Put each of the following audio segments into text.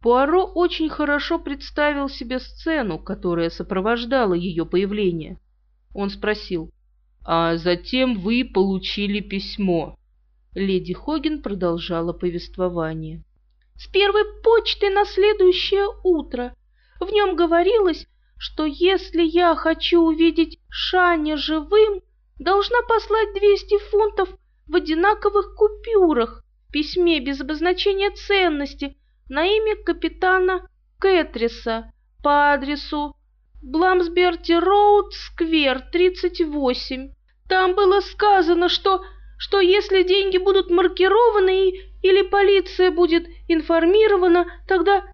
Пуаро очень хорошо представил себе сцену, которая сопровождала ее появление. Он спросил, «А затем вы получили письмо?» Леди Хоген продолжала повествование. «С первой почты на следующее утро. В нем говорилось, что если я хочу увидеть Шаня живым, должна послать 200 фунтов в одинаковых купюрах письме без обозначения ценности на имя капитана Кэтриса по адресу Бламсберти Роуд Сквер, 38. Там было сказано, что, что если деньги будут маркированы и, или полиция будет информирована, тогда,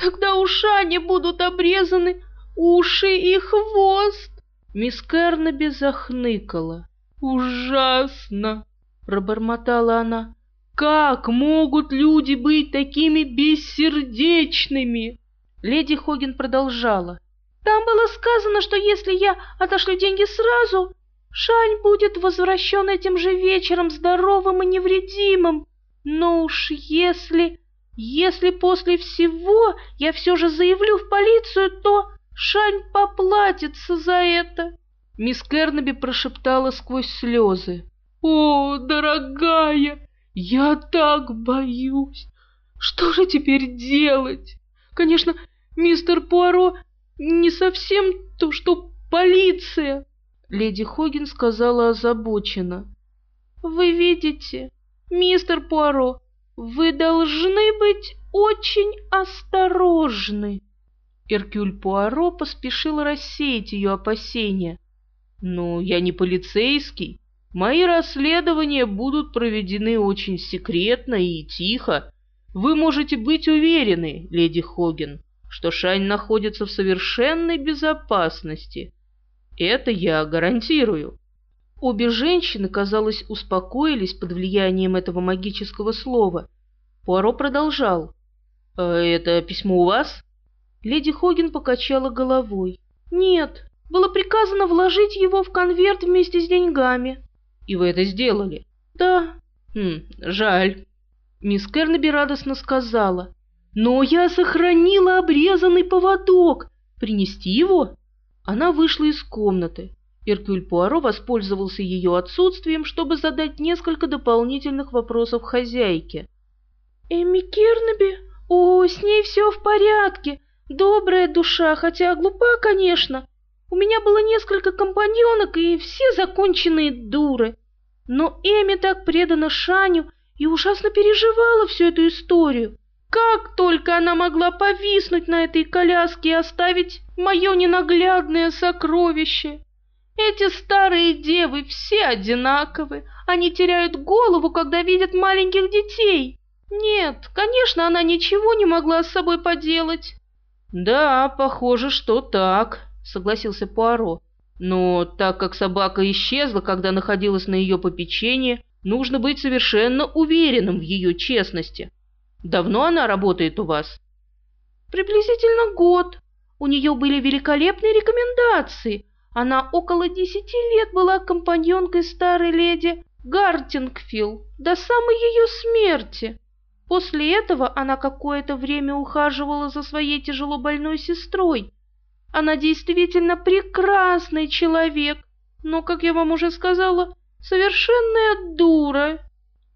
тогда ушани будут обрезаны, уши и хвост. Мисс Кернеби захныкала. «Ужасно!» — пробормотала она. «Как могут люди быть такими бессердечными?» Леди Хоген продолжала. «Там было сказано, что если я отошлю деньги сразу, Шань будет возвращен этим же вечером здоровым и невредимым. Но уж если... Если после всего я все же заявлю в полицию, то Шань поплатится за это. Мисс Кернеби прошептала сквозь слезы. «О, дорогая, я так боюсь! Что же теперь делать? Конечно, мистер Пуаро не совсем то, что полиция!» Леди Хогин сказала озабоченно. «Вы видите, мистер Пуаро, вы должны быть очень осторожны!» Эркюль Пуаро поспешил рассеять ее опасения. «Но я не полицейский. Мои расследования будут проведены очень секретно и тихо. Вы можете быть уверены, леди Хоген, что Шань находится в совершенной безопасности. Это я гарантирую». Обе женщины, казалось, успокоились под влиянием этого магического слова. Пуаро продолжал. «Э, «Это письмо у вас?» Леди Хоген покачала головой. «Нет, было приказано вложить его в конверт вместе с деньгами». «И вы это сделали?» «Да». «Хм, жаль». Мисс Кернеби радостно сказала. «Но я сохранила обрезанный поводок. Принести его?» Она вышла из комнаты. Эркюль Пуаро воспользовался ее отсутствием, чтобы задать несколько дополнительных вопросов хозяйке. «Эми Кернеби? О, с ней все в порядке. Добрая душа, хотя глупа, конечно. У меня было несколько компаньонок, и все законченные дуры. Но Эми так предана Шаню и ужасно переживала всю эту историю. Как только она могла повиснуть на этой коляске и оставить мое ненаглядное сокровище? Эти старые девы все одинаковы. Они теряют голову, когда видят маленьких детей. Нет, конечно, она ничего не могла с собой поделать. «Да, похоже, что так», — согласился Пуаро. «Но так как собака исчезла, когда находилась на ее попечении, нужно быть совершенно уверенным в ее честности. Давно она работает у вас?» «Приблизительно год. У нее были великолепные рекомендации. Она около десяти лет была компаньонкой старой леди Гартингфилл до самой ее смерти. После этого она какое-то время ухаживала за своей тяжело больной сестрой. Она действительно прекрасный человек, но, как я вам уже сказала, совершенная дура.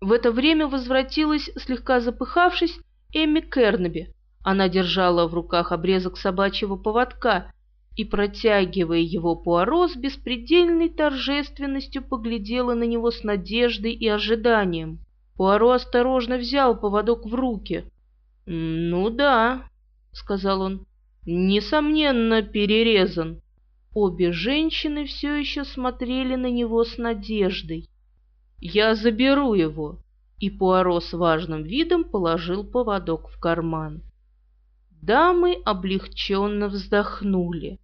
В это время возвратилась, слегка запыхавшись, Эми Кернеби. Она держала в руках обрезок собачьего поводка и, протягивая его Пуаро с беспредельной торжественностью, поглядела на него с надеждой и ожиданием. Пуаро осторожно взял поводок в руки. «Ну да», — сказал он, — «несомненно перерезан». Обе женщины все еще смотрели на него с надеждой. «Я заберу его», и Пуаро с важным видом положил поводок в карман. Дамы облегченно вздохнули.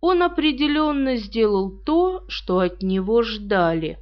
Он определенно сделал то, что от него ждали.